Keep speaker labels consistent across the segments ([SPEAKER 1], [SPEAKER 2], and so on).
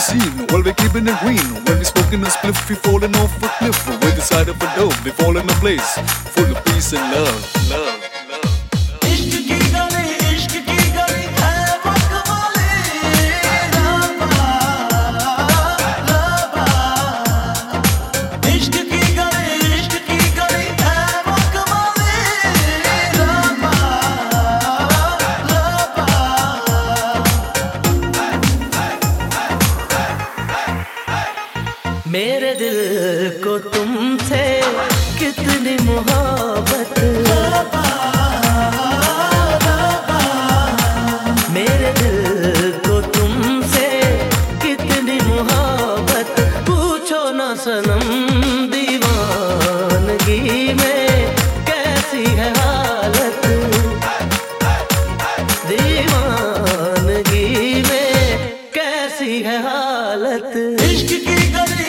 [SPEAKER 1] scene while we're keeping it green. When we smoking a spliff, we falling off a cliff. With the side of a dome, we fall in a place full of peace and love, love.
[SPEAKER 2] मेरे दिल को तुमसे कितनी मोहब्बत। मेरे दिल को कितनी मोहब्बत। पूछो ना सनम दीवानगी में कैसी हालत। दीवानगी में कैसी हालत।
[SPEAKER 3] इश्क की गली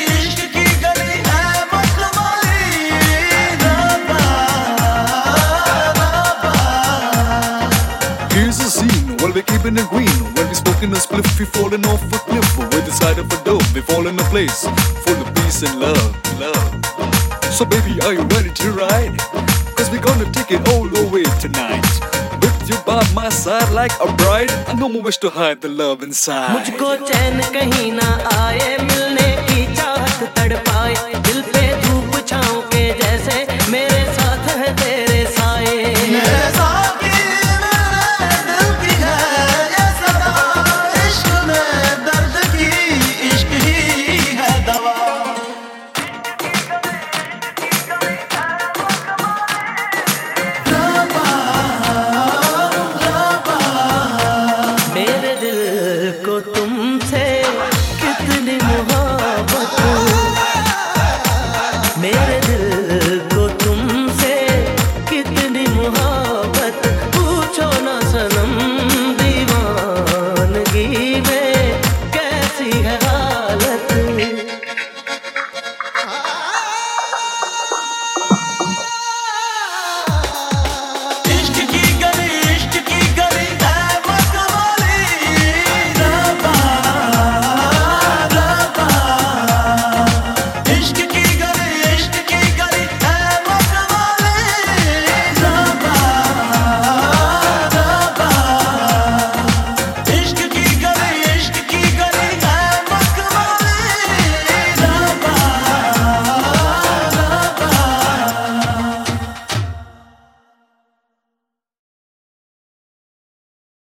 [SPEAKER 1] scene, while we're keeping it green. When we smoking a spliff, we falling off a cliff. With the side of a dome, we fall in a place full of peace and love, love. So baby, are you ready to ride? Cause we're gonna take it all the way tonight. With you by my side like a bride, I no more wish to hide the love inside.
[SPEAKER 2] मुझको चैन कहीं ना आए मिल